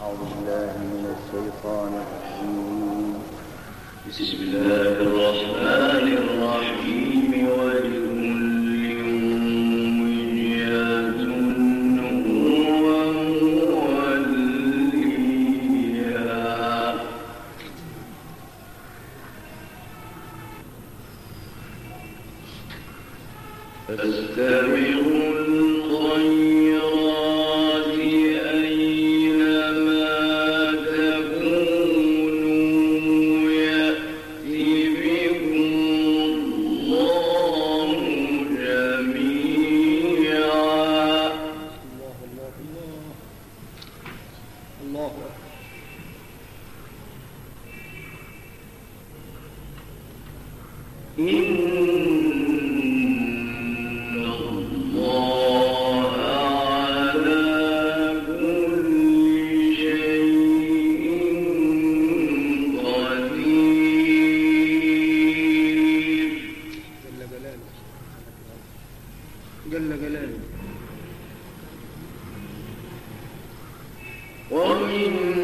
أعوذ بالله من الشيطان بسم الله الرحمن الرحيم والجنة جل جلاله. ومن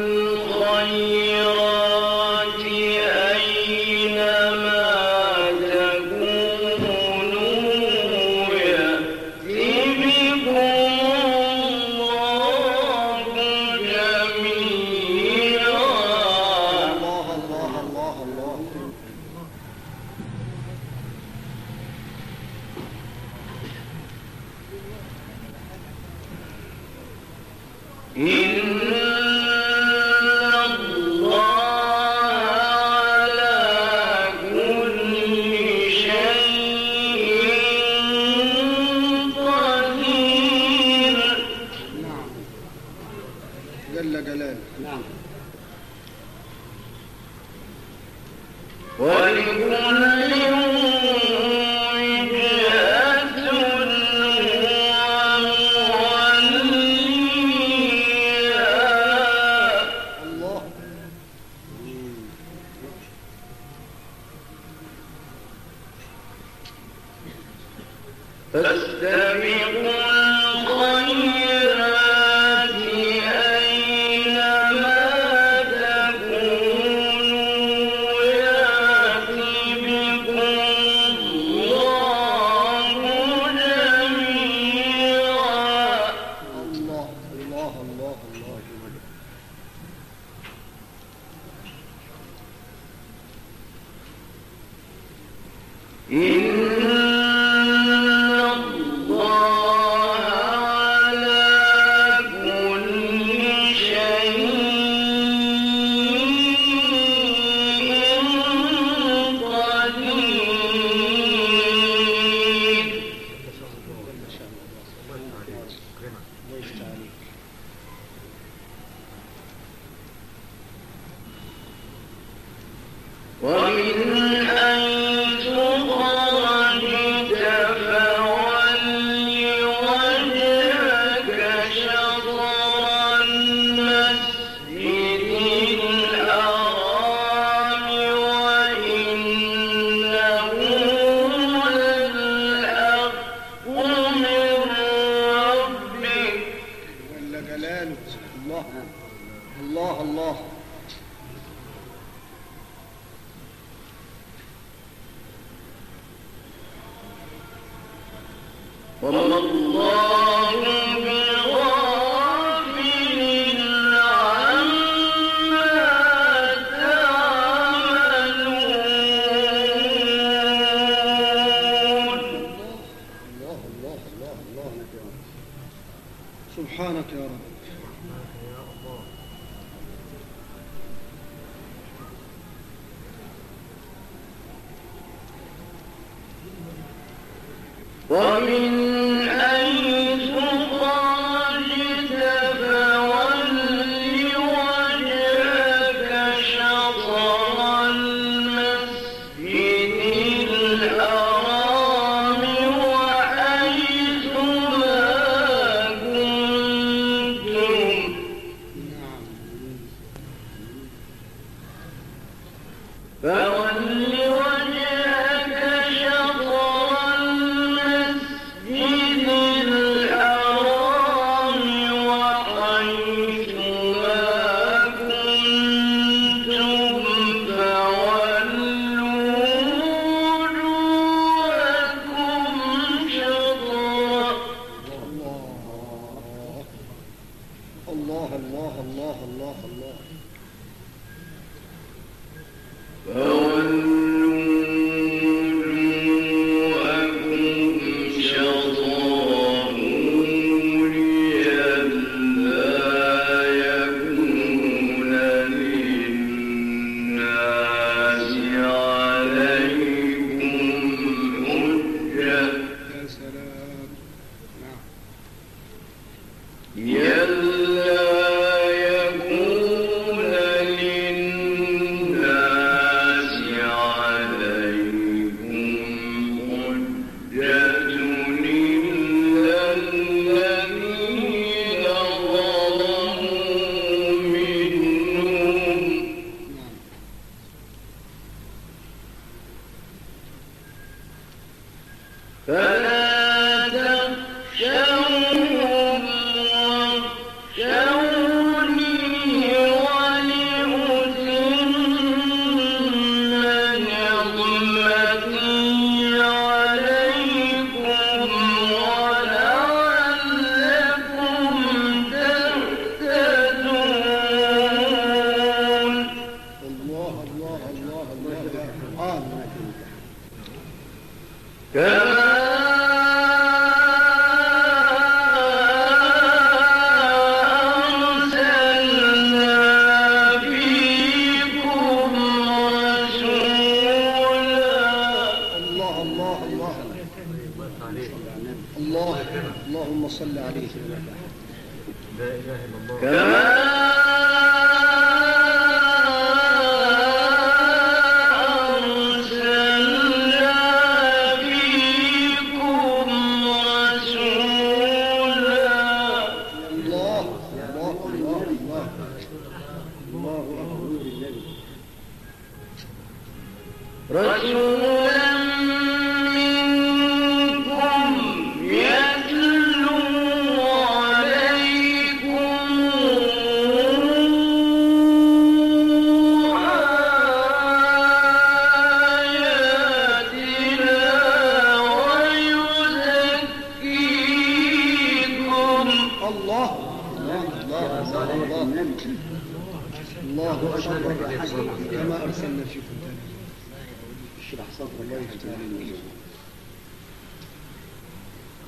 ومن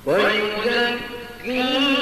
اشرح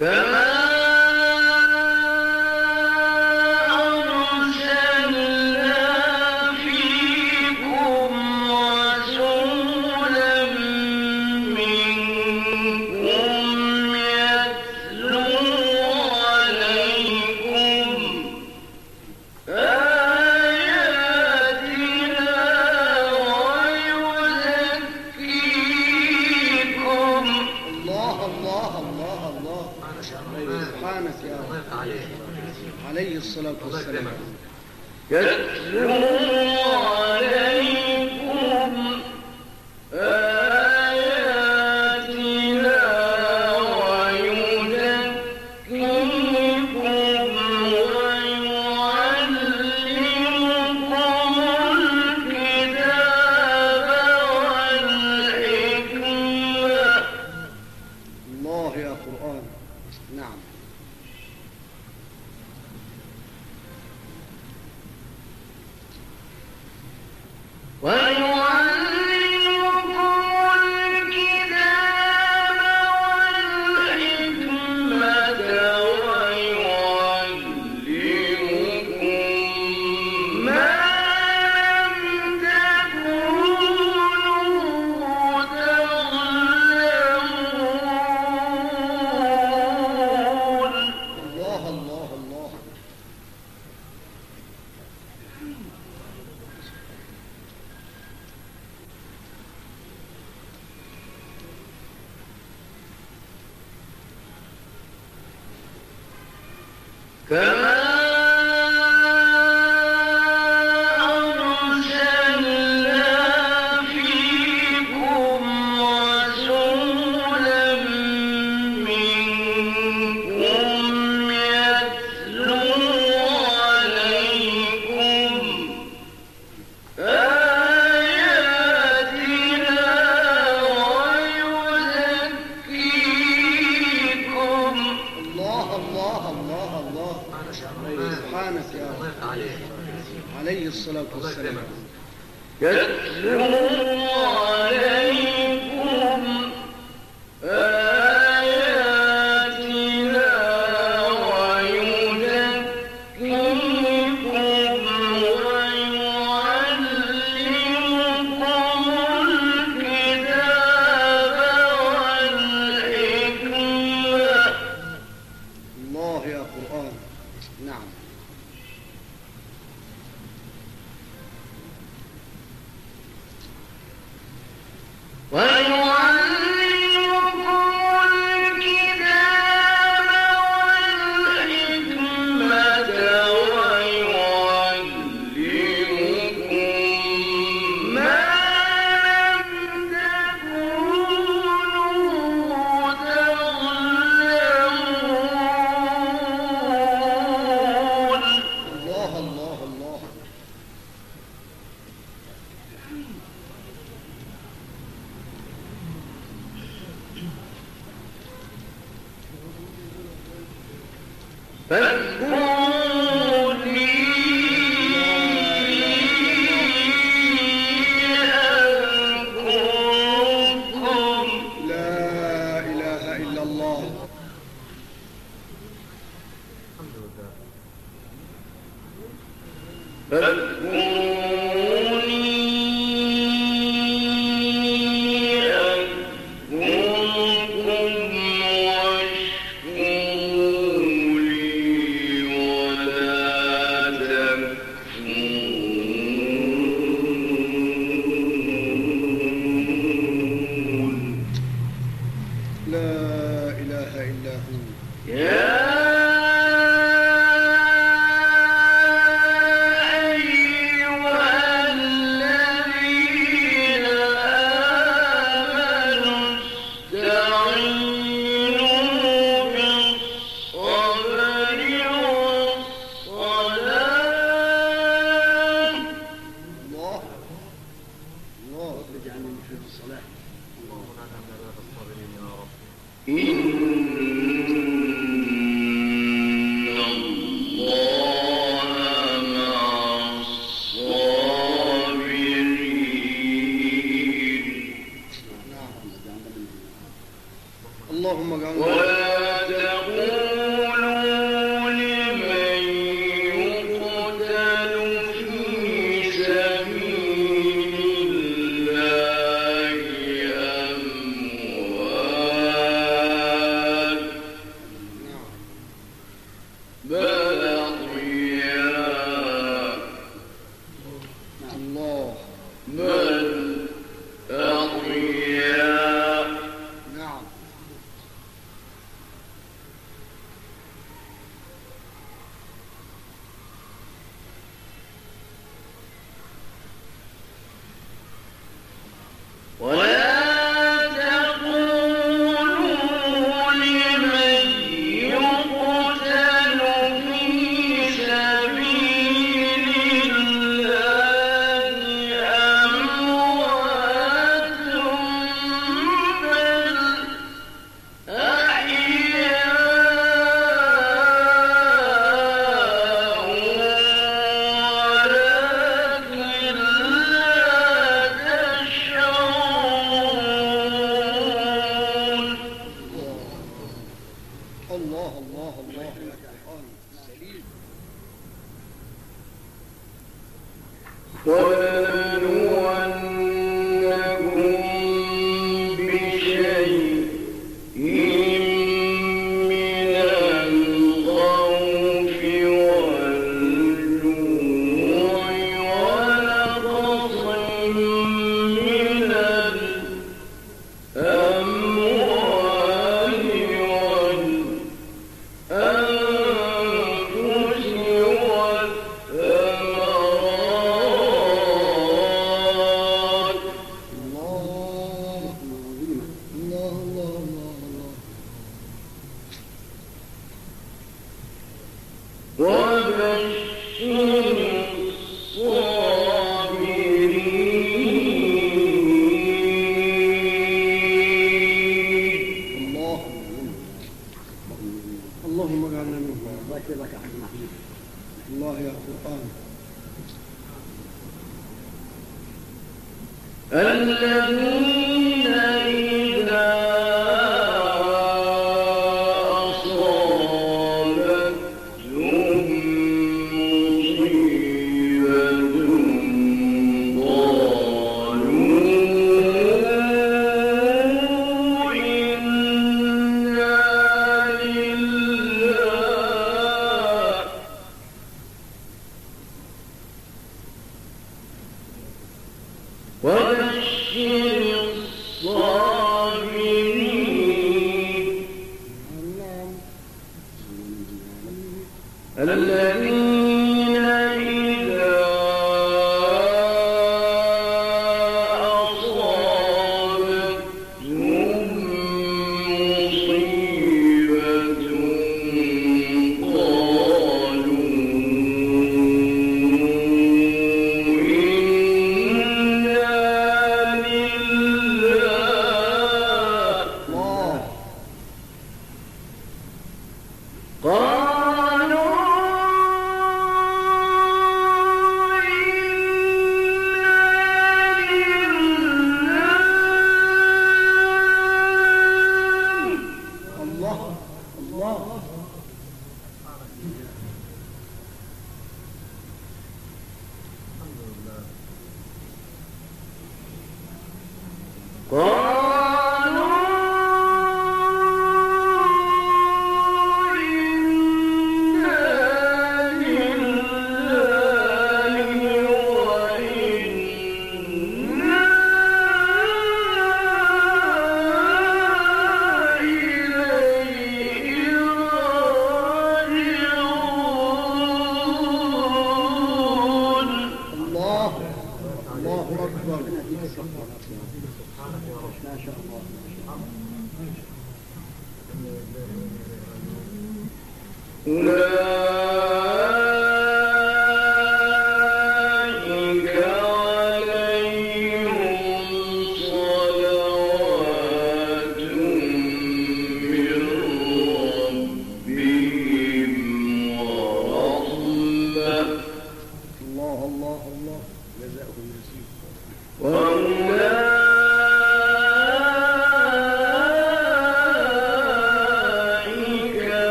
كما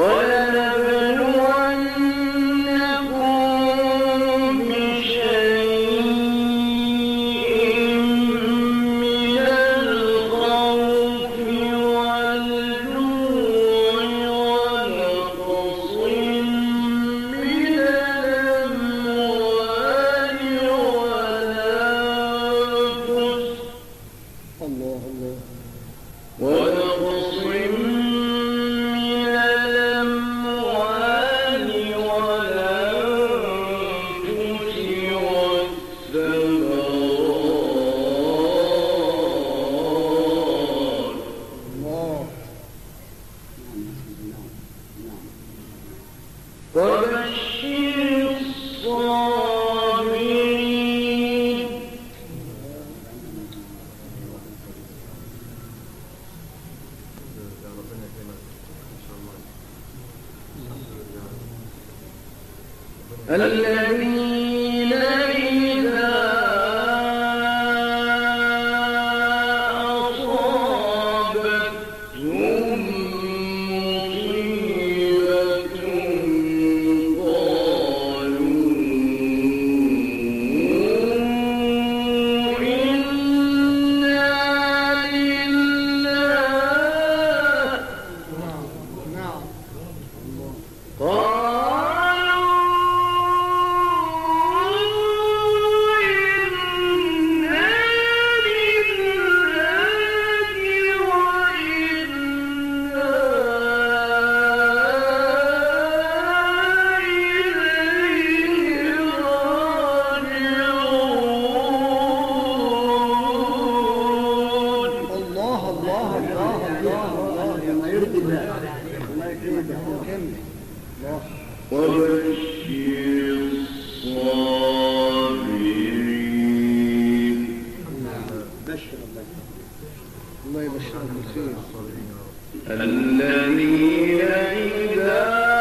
ولنبلونكم الذين الله. يبشرك بالخير الذين إذا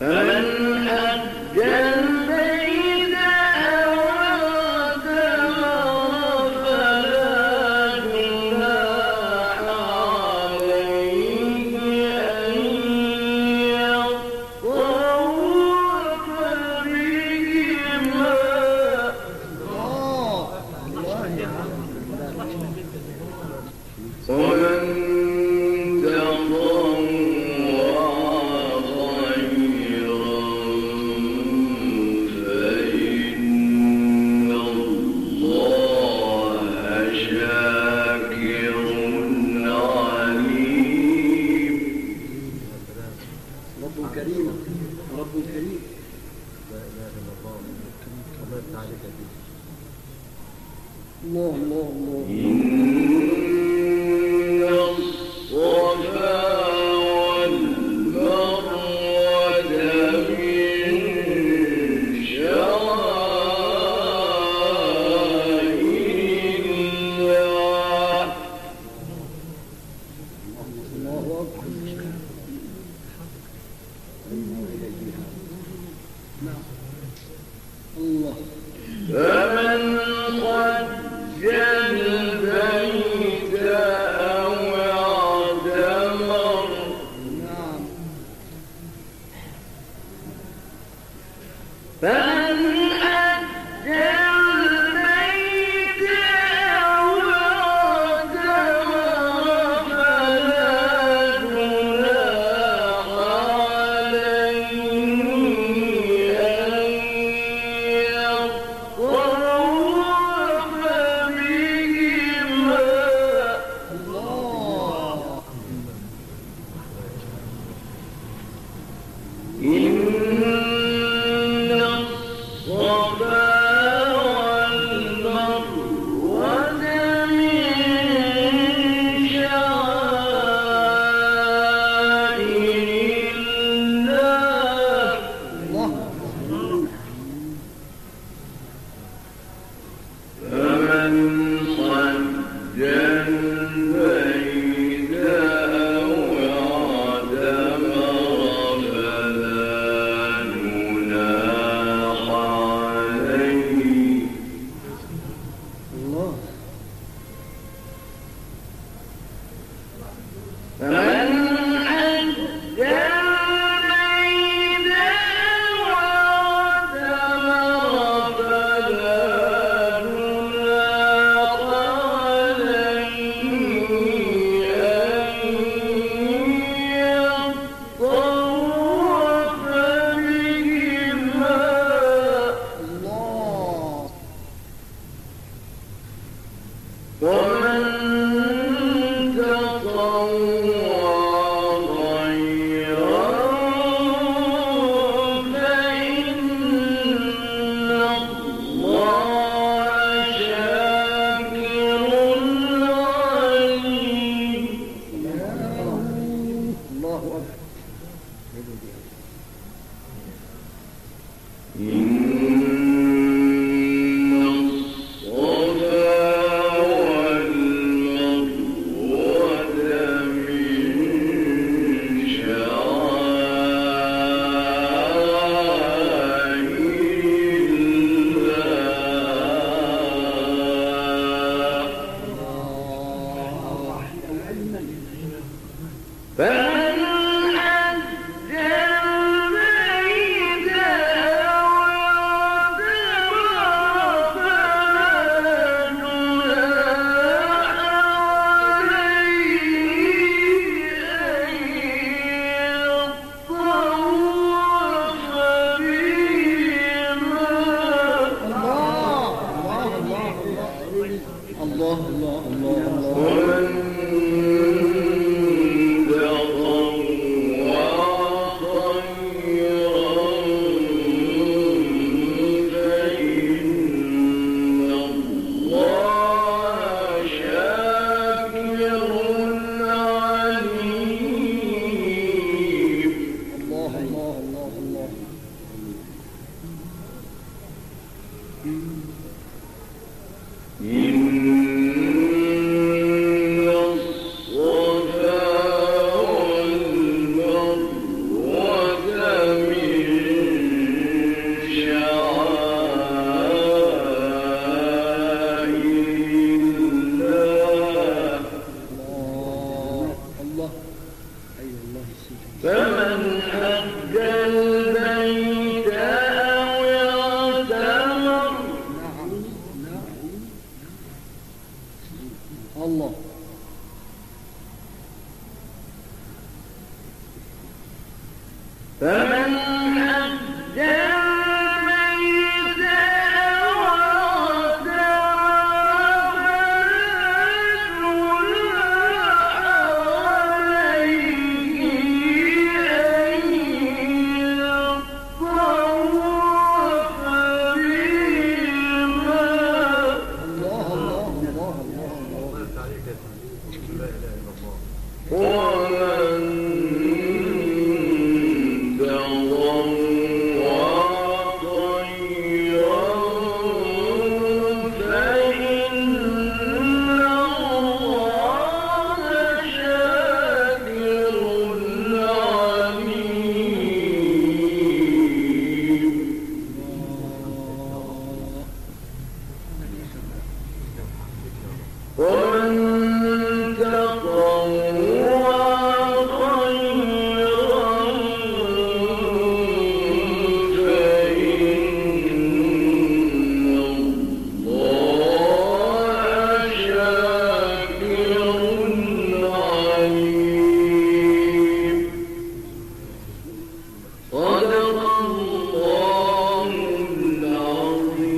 فمن حج